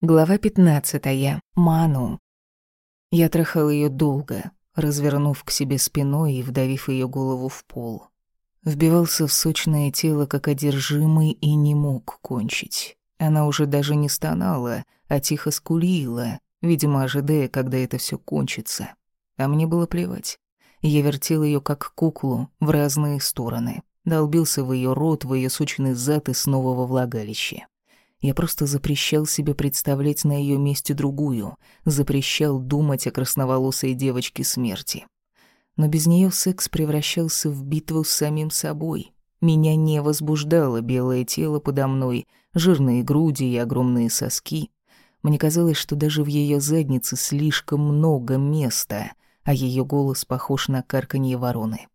Глава 15. Ману. Я трахал ее долго, развернув к себе спиной и вдавив ее голову в пол. Вбивался в сочное тело, как одержимый, и не мог кончить. Она уже даже не стонала, а тихо скулила, видимо, ожидая, когда это все кончится. А мне было плевать. Я вертел ее как куклу в разные стороны, долбился в ее рот, в ее сочный зад и снова во влагалище. Я просто запрещал себе представлять на ее месте другую, запрещал думать о красноволосой девочке смерти. Но без нее секс превращался в битву с самим собой. Меня не возбуждало белое тело подо мной, жирные груди и огромные соски. Мне казалось, что даже в ее заднице слишком много места, а ее голос похож на карканье вороны.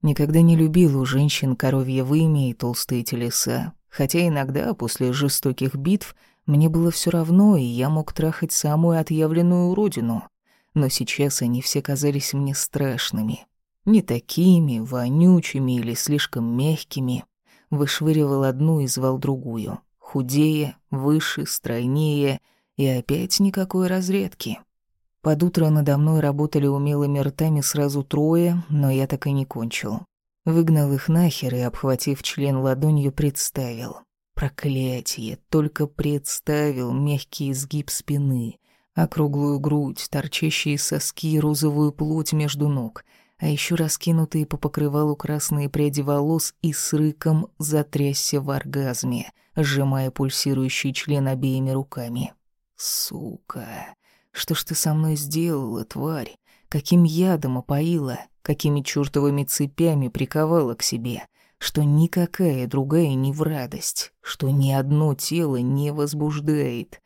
Никогда не любил у женщин коровье вымя и толстые телеса, Хотя иногда, после жестоких битв, мне было все равно, и я мог трахать самую отъявленную родину. Но сейчас они все казались мне страшными. Не такими, вонючими или слишком мягкими. Вышвыривал одну и звал другую. Худее, выше, стройнее, и опять никакой разрядки. Под утро надо мной работали умелыми ртами сразу трое, но я так и не кончил. Выгнал их нахер и, обхватив член ладонью, представил. Проклятие, только представил мягкий изгиб спины, округлую грудь, торчащие соски и розовую плоть между ног, а еще раскинутые по покрывалу красные пряди волос и с рыком затрясся в оргазме, сжимая пульсирующий член обеими руками. «Сука, что ж ты со мной сделала, тварь? Каким ядом опоила?» Какими чертовыми цепями приковала к себе, что никакая другая не в радость, что ни одно тело не возбуждает.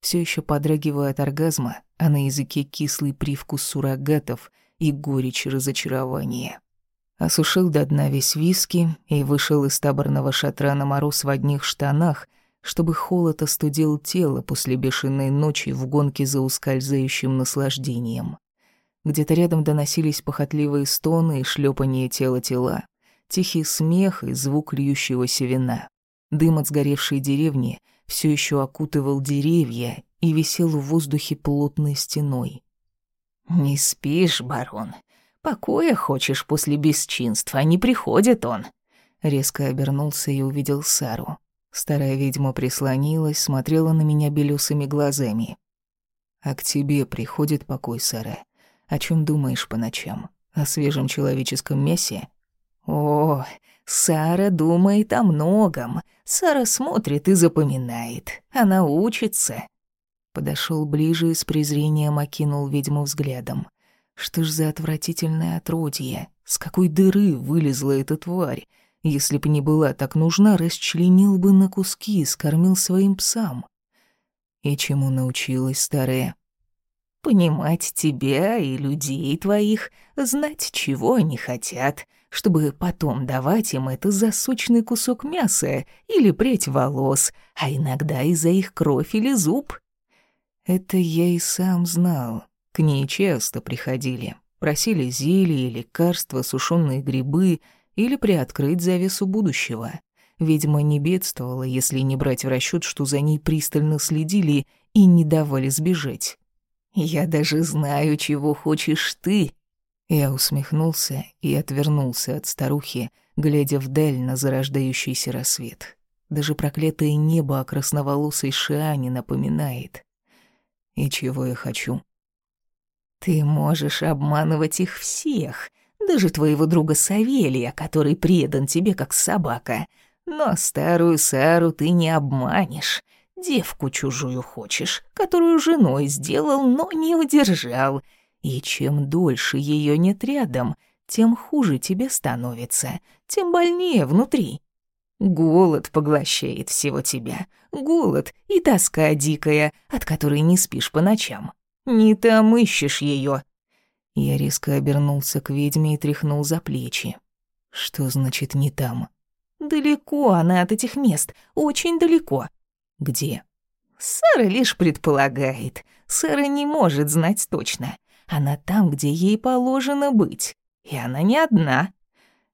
Все еще подрагивая от оргазма, а на языке кислый привкус суррогатов и горечь разочарования. Осушил до дна весь виски и вышел из таборного шатра на мороз в одних штанах, чтобы холод остудил тело после бешеной ночи в гонке за ускользающим наслаждением. Где-то рядом доносились похотливые стоны и шлепание тела тела, тихий смех и звук льющегося вина. Дым от сгоревшей деревни все еще окутывал деревья и висел в воздухе плотной стеной. «Не спишь, барон? Покоя хочешь после бесчинства, не приходит он?» Резко обернулся и увидел Сару. Старая ведьма прислонилась, смотрела на меня белесыми глазами. «А к тебе приходит покой, Сара?» О чем думаешь по ночам? О свежем человеческом мясе? О, Сара думает о многом. Сара смотрит и запоминает. Она учится. Подошел ближе и с презрением окинул ведьму взглядом. Что ж за отвратительное отродье? С какой дыры вылезла эта тварь? Если б не была так нужна, расчленил бы на куски и скормил своим псам. И чему научилась старая? Понимать тебя и людей твоих, знать, чего они хотят, чтобы потом давать им это за сочный кусок мяса или прядь волос, а иногда и за их кровь или зуб. Это я и сам знал. К ней часто приходили, просили зелья, лекарства, сушеные грибы или приоткрыть завесу будущего. Ведьма не бедствовала, если не брать в расчет, что за ней пристально следили и не давали сбежать. Я даже знаю, чего хочешь ты». Я усмехнулся и отвернулся от старухи, глядя вдаль на зарождающийся рассвет. Даже проклятое небо о красноволосой Шиане напоминает. И чего я хочу? Ты можешь обманывать их всех, даже твоего друга Савелия, который предан тебе как собака. Но старую Сару ты не обманешь. Девку чужую хочешь, которую женой сделал, но не удержал. И чем дольше ее нет рядом, тем хуже тебе становится, тем больнее внутри. Голод поглощает всего тебя. Голод и тоска дикая, от которой не спишь по ночам. Не там ищешь ее. Я резко обернулся к ведьме и тряхнул за плечи. Что значит «не там»? Далеко она от этих мест, очень далеко. Где? Сара лишь предполагает. Сара не может знать точно. Она там, где ей положено быть. И она не одна.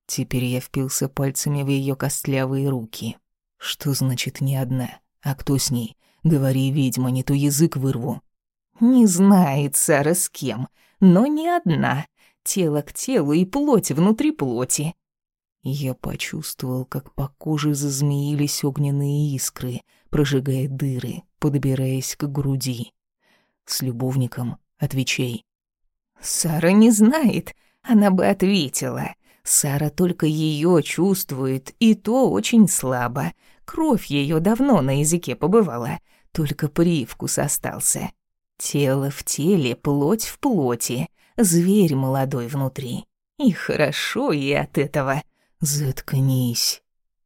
Теперь я впился пальцами в ее костлявые руки. Что значит «не одна»? А кто с ней? Говори, ведьма, не то язык вырву». «Не знает Сара с кем, но не одна. Тело к телу и плоть внутри плоти». Я почувствовал, как по коже зазмеились огненные искры, прожигая дыры, подбираясь к груди. С любовником отвечай. «Сара не знает, она бы ответила. Сара только ее чувствует, и то очень слабо. Кровь ее давно на языке побывала, только привкус остался. Тело в теле, плоть в плоти, зверь молодой внутри. И хорошо и от этого. Заткнись.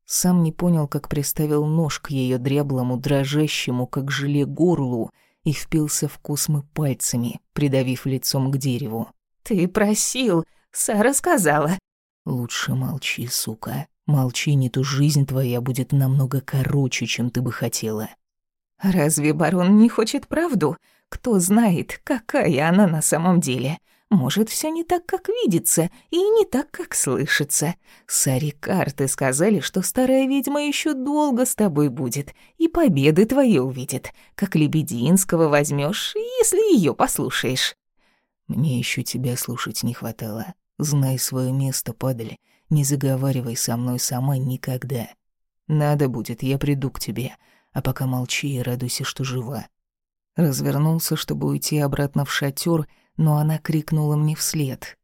Сам не понял, как приставил нож к ее дряблому, дрожащему, как желе горлу, и впился в космы пальцами, придавив лицом к дереву. «Ты просил, Сара сказала». «Лучше молчи, сука. Молчи, не то жизнь твоя будет намного короче, чем ты бы хотела». «Разве барон не хочет правду? Кто знает, какая она на самом деле? Может, все не так, как видится, и не так, как слышится. Сари карты сказали, что старая ведьма еще долго с тобой будет, и победы твои увидит, как Лебединского возьмешь, если ее послушаешь». «Мне еще тебя слушать не хватало. Знай свое место, падаль. Не заговаривай со мной сама никогда. Надо будет, я приду к тебе, а пока молчи и радуйся, что жива». Развернулся, чтобы уйти обратно в шатер, но она крикнула мне вслед.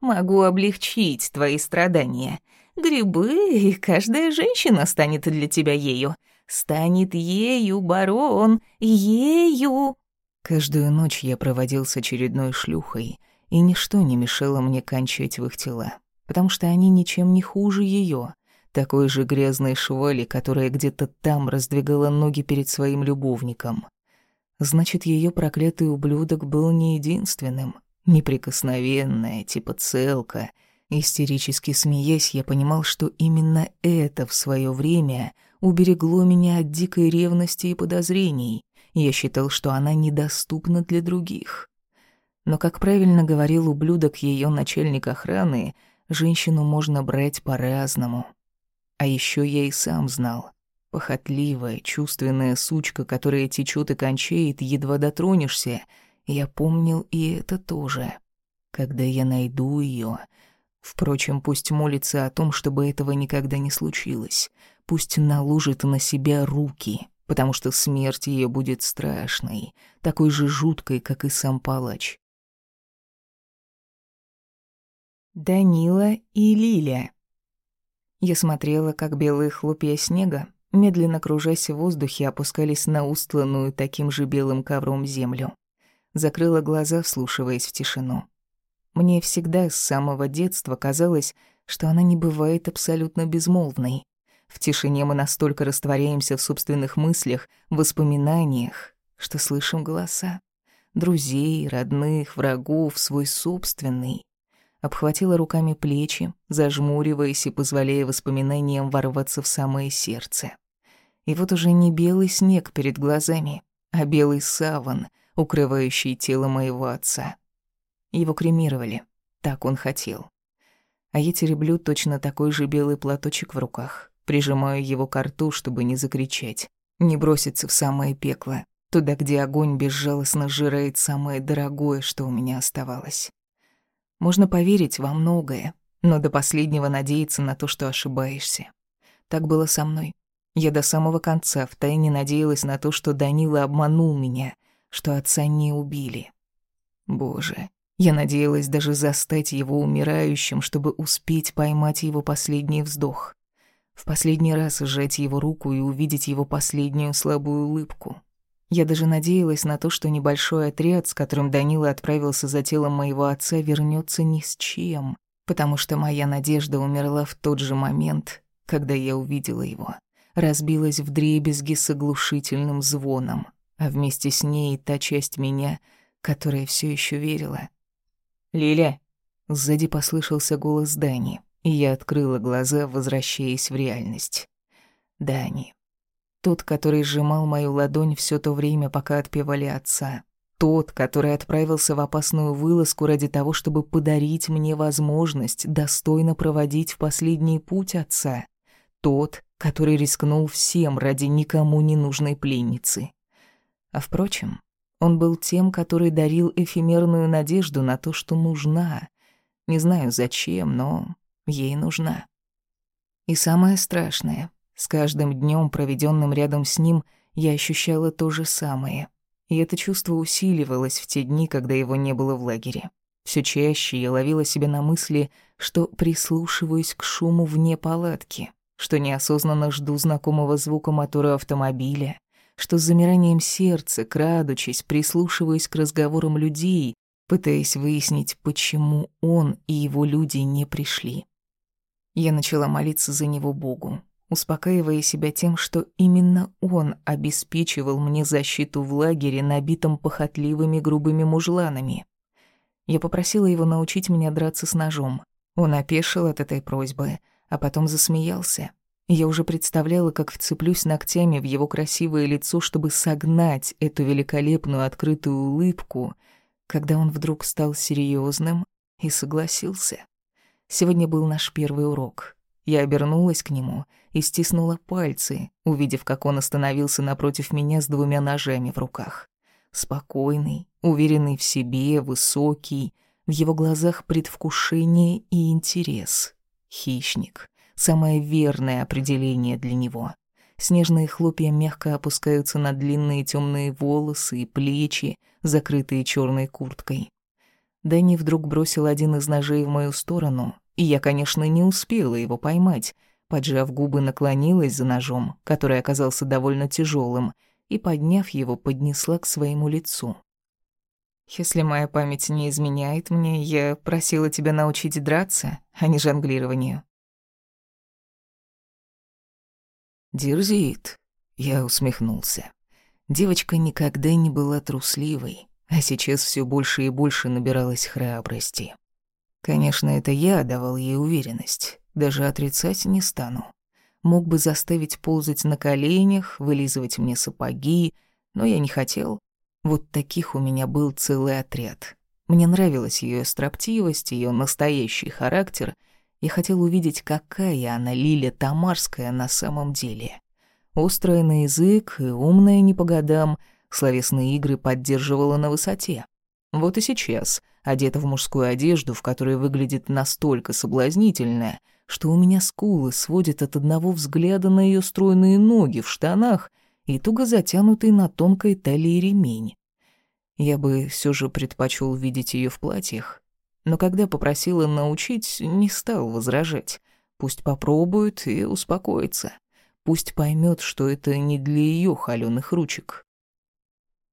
«Могу облегчить твои страдания. Грибы, и каждая женщина станет для тебя ею. Станет ею, барон, ею!» Каждую ночь я проводил с очередной шлюхой, и ничто не мешало мне кончать в их тела, потому что они ничем не хуже ее, такой же грязной швали, которая где-то там раздвигала ноги перед своим любовником. Значит, ее проклятый ублюдок был не единственным, неприкосновенная, типа целка. Истерически смеясь, я понимал, что именно это в свое время уберегло меня от дикой ревности и подозрений. Я считал, что она недоступна для других. Но, как правильно говорил ублюдок ее начальник охраны, женщину можно брать по-разному. А еще я и сам знал. Похотливая, чувственная сучка, которая течет и кончает, едва дотронешься. Я помнил и это тоже. Когда я найду ее, Впрочем, пусть молится о том, чтобы этого никогда не случилось. Пусть наложит на себя руки, потому что смерть ее будет страшной, такой же жуткой, как и сам палач. Данила и Лиля. Я смотрела, как белые хлопья снега, медленно кружась в воздухе, опускались на устланную таким же белым ковром землю. Закрыла глаза, вслушиваясь в тишину. Мне всегда с самого детства казалось, что она не бывает абсолютно безмолвной. В тишине мы настолько растворяемся в собственных мыслях, воспоминаниях, что слышим голоса. Друзей, родных, врагов, свой собственный обхватила руками плечи, зажмуриваясь и позволяя воспоминаниям ворваться в самое сердце. И вот уже не белый снег перед глазами, а белый саван, укрывающий тело моего отца. Его кремировали, так он хотел. А я тереблю точно такой же белый платочек в руках, прижимаю его к рту, чтобы не закричать, не броситься в самое пекло, туда, где огонь безжалостно сжирает самое дорогое, что у меня оставалось. Можно поверить во многое, но до последнего надеяться на то, что ошибаешься. Так было со мной. Я до самого конца втайне надеялась на то, что Данила обманул меня, что отца не убили. Боже, я надеялась даже застать его умирающим, чтобы успеть поймать его последний вздох. В последний раз сжать его руку и увидеть его последнюю слабую улыбку. Я даже надеялась на то, что небольшой отряд, с которым Данила отправился за телом моего отца, вернется ни с чем, потому что моя надежда умерла в тот же момент, когда я увидела его. Разбилась в дребезги с оглушительным звоном, а вместе с ней та часть меня, которая все еще верила. «Лиля!» Сзади послышался голос Дани, и я открыла глаза, возвращаясь в реальность. Дани. Тот, который сжимал мою ладонь все то время, пока отпевали отца. Тот, который отправился в опасную вылазку ради того, чтобы подарить мне возможность достойно проводить в последний путь отца. Тот, который рискнул всем ради никому не нужной пленницы. А впрочем, он был тем, который дарил эфемерную надежду на то, что нужна. Не знаю зачем, но ей нужна. И самое страшное, с каждым днем, проведенным рядом с ним, я ощущала то же самое. И это чувство усиливалось в те дни, когда его не было в лагере. Все чаще я ловила себя на мысли, что прислушиваюсь к шуму вне палатки, что неосознанно жду знакомого звука мотора автомобиля, что с замиранием сердца, крадучись, прислушиваясь к разговорам людей, пытаясь выяснить, почему он и его люди не пришли. Я начала молиться за него Богу, успокаивая себя тем, что именно он обеспечивал мне защиту в лагере, набитом похотливыми грубыми мужланами. Я попросила его научить меня драться с ножом. Он опешил от этой просьбы, а потом засмеялся. Я уже представляла, как вцеплюсь ногтями в его красивое лицо, чтобы согнать эту великолепную открытую улыбку, когда он вдруг стал серьезным и согласился. Сегодня был наш первый урок. Я обернулась к нему и стиснула пальцы, увидев, как он остановился напротив меня с двумя ножами в руках. Спокойный, уверенный в себе, высокий, в его глазах предвкушение и интерес. Хищник — самое верное определение для него. Снежные хлопья мягко опускаются на длинные темные волосы и плечи, закрытые черной курткой. Дэнни вдруг бросил один из ножей в мою сторону, и я, конечно, не успела его поймать. Поджав губы, наклонилась за ножом, который оказался довольно тяжелым, и, подняв его, поднесла к своему лицу. «Если моя память не изменяет мне, я просила тебя научить драться, а не жонглированию. «Дерзит», — я усмехнулся. Девочка никогда не была трусливой, а сейчас все больше и больше набиралась храбрости. Конечно, это я давал ей уверенность, даже отрицать не стану. Мог бы заставить ползать на коленях, вылизывать мне сапоги, но я не хотел. Вот таких у меня был целый отряд. Мне нравилась ее строптивость, ее настоящий характер — я хотел увидеть, какая она, Лиля Тамарская, на самом деле. Острая на язык и умная не по годам, словесные игры поддерживала на высоте. Вот и сейчас, одета в мужскую одежду, в которой выглядит настолько соблазнительно, что у меня скулы сводят от одного взгляда на ее стройные ноги в штанах и туго затянутый на тонкой талии ремень. Я бы все же предпочел видеть ее в платьях, но когда попросила научить, не стал возражать. Пусть попробует и успокоится. Пусть поймет, что это не для ее холёных ручек.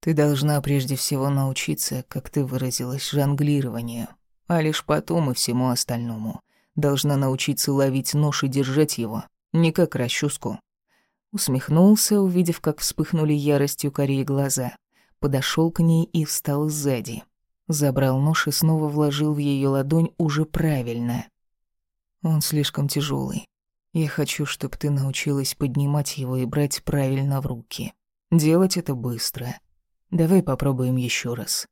Ты должна прежде всего научиться, как ты выразилась, жонглированию, а лишь потом и всему остальному. Должна научиться ловить нож и держать его, не как расческу. Усмехнулся, увидев, как вспыхнули яростью корей глаза. Подошел к ней и встал сзади. Забрал нож и снова вложил в ее ладонь уже правильно. Он слишком тяжелый. Я хочу, чтобы ты научилась поднимать его и брать правильно в руки. Делать это быстро. Давай попробуем еще раз.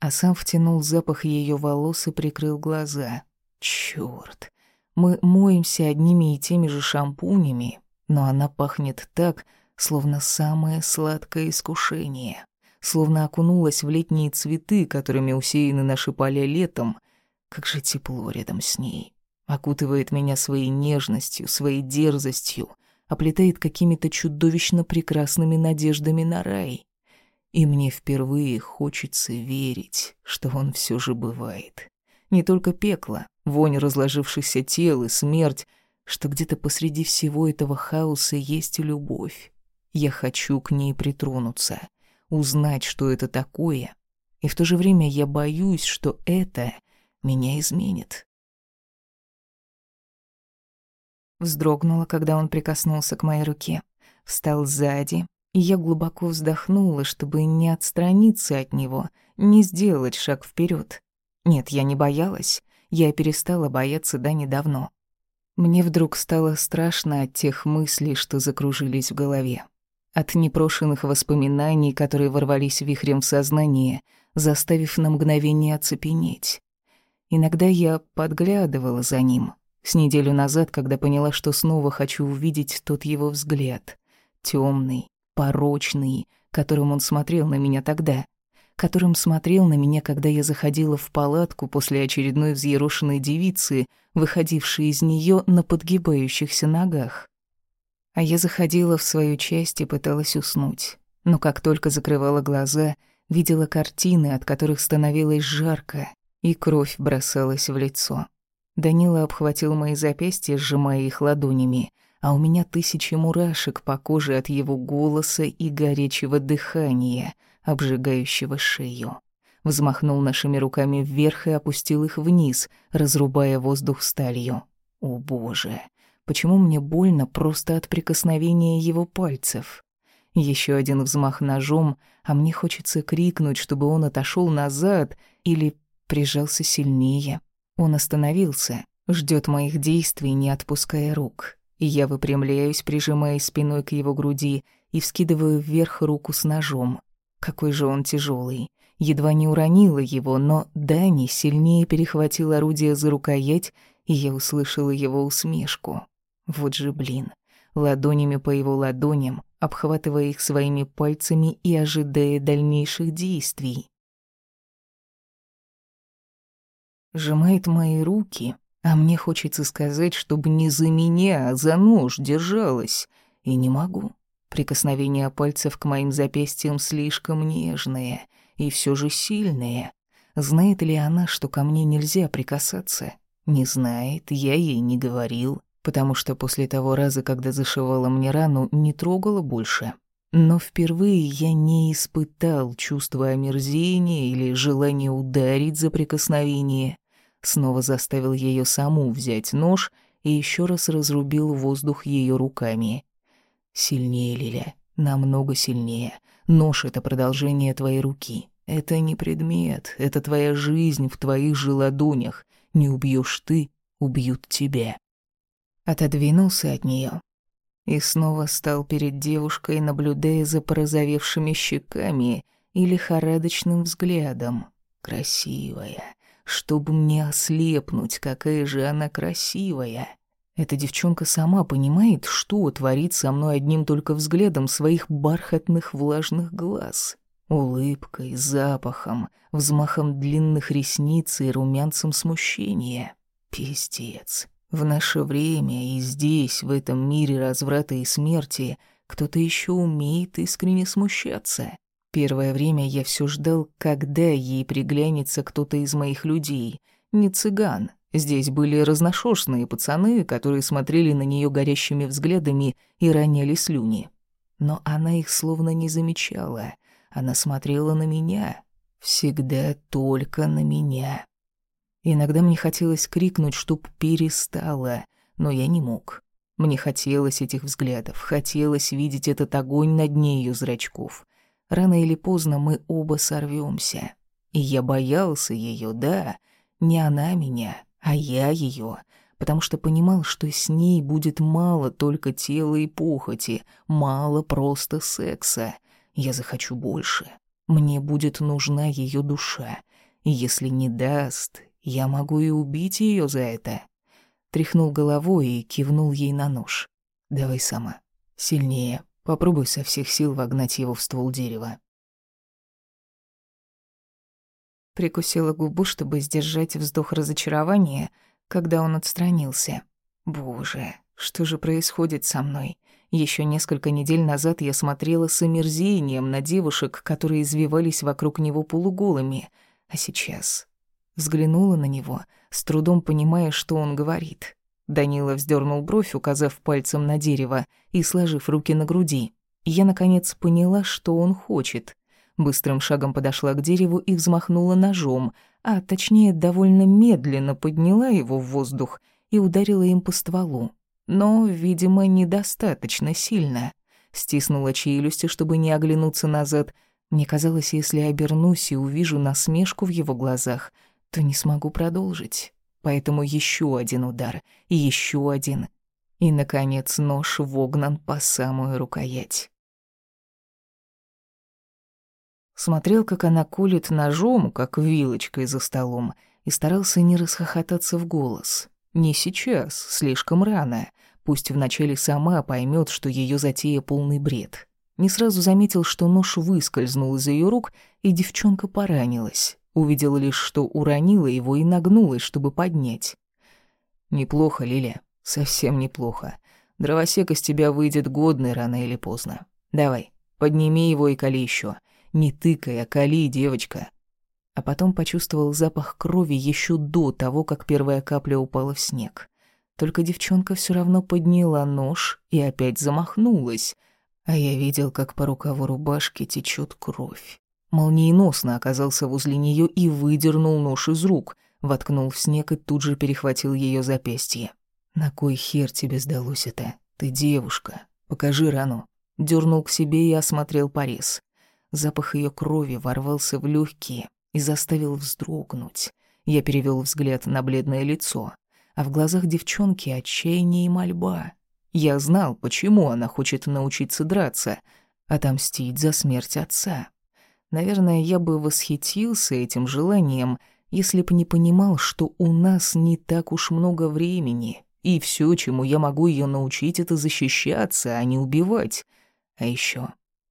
А сам втянул запах ее волос и прикрыл глаза. Черт, Мы моемся одними и теми же шампунями, но она пахнет так, словно самое сладкое искушение словно окунулась в летние цветы, которыми усеяны наши поля летом. Как же тепло рядом с ней. Окутывает меня своей нежностью, своей дерзостью, оплетает какими-то чудовищно прекрасными надеждами на рай. И мне впервые хочется верить, что он все же бывает. Не только пекло, вонь разложившихся тел и смерть, что где-то посреди всего этого хаоса есть любовь. Я хочу к ней притронуться — узнать, что это такое, и в то же время я боюсь, что это меня изменит. Вздрогнула, когда он прикоснулся к моей руке, встал сзади, и я глубоко вздохнула, чтобы не отстраниться от него, не сделать шаг вперед. Нет, я не боялась, я перестала бояться да недавно. Мне вдруг стало страшно от тех мыслей, что закружились в голове от непрошенных воспоминаний, которые ворвались вихрем в сознание, заставив на мгновение оцепенеть. Иногда я подглядывала за ним. С неделю назад, когда поняла, что снова хочу увидеть тот его взгляд. темный, порочный, которым он смотрел на меня тогда, которым смотрел на меня, когда я заходила в палатку после очередной взъерошенной девицы, выходившей из нее на подгибающихся ногах. А я заходила в свою часть и пыталась уснуть. Но как только закрывала глаза, видела картины, от которых становилось жарко, и кровь бросалась в лицо. Данила обхватил мои запястья, сжимая их ладонями, а у меня тысячи мурашек по коже от его голоса и горячего дыхания, обжигающего шею. Взмахнул нашими руками вверх и опустил их вниз, разрубая воздух сталью. О боже, почему мне больно просто от прикосновения его пальцев? Еще один взмах ножом, а мне хочется крикнуть, чтобы он отошел назад или прижался сильнее. Он остановился, ждет моих действий, не отпуская рук. И я выпрямляюсь, прижимаясь спиной к его груди и вскидываю вверх руку с ножом. Какой же он тяжелый. Едва не уронила его, но Дани сильнее перехватил орудие за рукоять, и я услышала его усмешку. Вот же блин. Ладонями по его ладоням, обхватывая их своими пальцами и ожидая дальнейших действий. Сжимает мои руки, а мне хочется сказать, чтобы не за меня, а за нож держалась. И не могу. Прикосновения пальцев к моим запястьям слишком нежные и все же сильные. Знает ли она, что ко мне нельзя прикасаться? Не знает, я ей не говорил, потому что после того раза, когда зашивала мне рану, не трогала больше. Но впервые я не испытал чувства омерзения или желания ударить за прикосновение. Снова заставил ее саму взять нож и еще раз разрубил воздух ее руками. Сильнее, Лиля, намного сильнее. Нож — это продолжение твоей руки. Это не предмет, это твоя жизнь в твоих же ладонях. Не убьешь ты, убьют тебя. Отодвинулся от нее и снова стал перед девушкой, наблюдая за порозовевшими щеками и лихорадочным взглядом. Красивая, чтобы мне ослепнуть, какая же она красивая. Эта девчонка сама понимает, что творит со мной одним только взглядом своих бархатных влажных глаз. Улыбкой, запахом, взмахом длинных ресниц и румянцем смущения. Пиздец. В наше время и здесь, в этом мире разврата и смерти, кто-то еще умеет искренне смущаться. Первое время я все ждал, когда ей приглянется кто-то из моих людей. Не цыган, Здесь были разношерстные пацаны, которые смотрели на нее горящими взглядами и роняли слюни. Но она их словно не замечала. Она смотрела на меня. Всегда только на меня. Иногда мне хотелось крикнуть, чтоб перестала, но я не мог. Мне хотелось этих взглядов, хотелось видеть этот огонь на дне ее зрачков. Рано или поздно мы оба сорвемся. И я боялся ее, да, не она меня, а я ее, потому что понимал, что с ней будет мало только тела и похоти, мало просто секса. Я захочу больше. Мне будет нужна ее душа. И если не даст, я могу и убить ее за это. Тряхнул головой и кивнул ей на нож. Давай сама. Сильнее. Попробуй со всех сил вогнать его в ствол дерева. Прикусила губу, чтобы сдержать вздох разочарования, когда он отстранился. Боже, что же происходит со мной? Еще несколько недель назад я смотрела с омерзением на девушек, которые извивались вокруг него полуголыми, а сейчас взглянула на него, с трудом понимая, что он говорит. Данила вздернул бровь, указав пальцем на дерево и сложив руки на груди. Я наконец поняла, что он хочет. Быстрым шагом подошла к дереву и взмахнула ножом, а точнее довольно медленно подняла его в воздух и ударила им по стволу. Но, видимо, недостаточно сильно. Стиснула челюсти, чтобы не оглянуться назад. Мне казалось, если обернусь и увижу насмешку в его глазах, то не смогу продолжить. Поэтому еще один удар, и еще один. И, наконец, нож вогнан по самую рукоять. Смотрел, как она колет ножом, как вилочкой за столом, и старался не расхохотаться в голос. Не сейчас, слишком рано. Пусть вначале сама поймет, что ее затея полный бред. Не сразу заметил, что нож выскользнул из ее рук, и девчонка поранилась. Увидел лишь, что уронила его и нагнулась, чтобы поднять. «Неплохо, Лиля, совсем неплохо. Дровосек из тебя выйдет годный рано или поздно. Давай, подними его и кали еще. Не тыкай, а кали, девочка». А потом почувствовал запах крови еще до того, как первая капля упала в снег. Только девчонка все равно подняла нож и опять замахнулась, а я видел, как по рукаву рубашки течет кровь. Молниеносно оказался возле нее и выдернул нож из рук, воткнул в снег и тут же перехватил ее запястье. «На кой хер тебе сдалось это? Ты девушка. Покажи рану». Дернул к себе и осмотрел порез. Запах ее крови ворвался в легкие и заставил вздрогнуть. Я перевел взгляд на бледное лицо, а в глазах девчонки отчаяние и мольба. Я знал, почему она хочет научиться драться, отомстить за смерть отца. Наверное, я бы восхитился этим желанием, если бы не понимал, что у нас не так уж много времени, и все, чему я могу ее научить, это защищаться, а не убивать. А еще,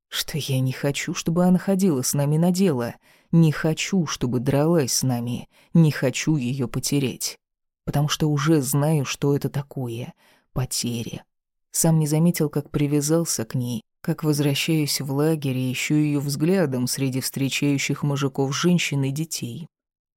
что я не хочу, чтобы она ходила с нами на дело, не хочу, чтобы дралась с нами, не хочу ее потерять, потому что уже знаю, что это такое — потеря. Сам не заметил, как привязался к ней, как возвращаюсь в лагерь и ищу ее взглядом среди встречающих мужиков женщин и детей.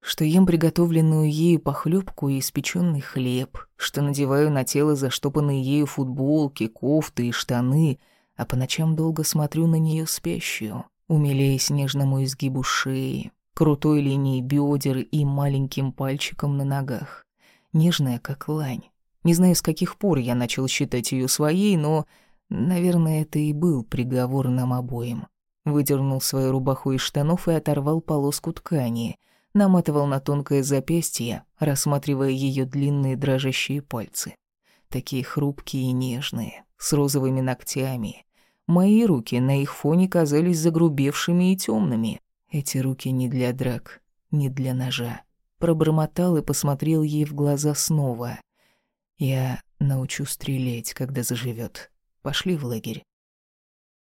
Что ем приготовленную ею похлебку и испеченный хлеб, что надеваю на тело заштопанные ею футболки, кофты и штаны, а по ночам долго смотрю на нее спящую, умиляясь нежному изгибу шеи, крутой линии бедер и маленьким пальчиком на ногах, нежная, как лань. Не знаю, с каких пор я начал считать ее своей, но, наверное, это и был приговор нам обоим. Выдернул свою рубаху из штанов и оторвал полоску ткани, наматывал на тонкое запястье, рассматривая ее длинные дрожащие пальцы. Такие хрупкие и нежные, с розовыми ногтями. Мои руки на их фоне казались загрубевшими и темными. Эти руки не для драк, не для ножа. Пробормотал и посмотрел ей в глаза снова. Я научу стрелять, когда заживет. Пошли в лагерь.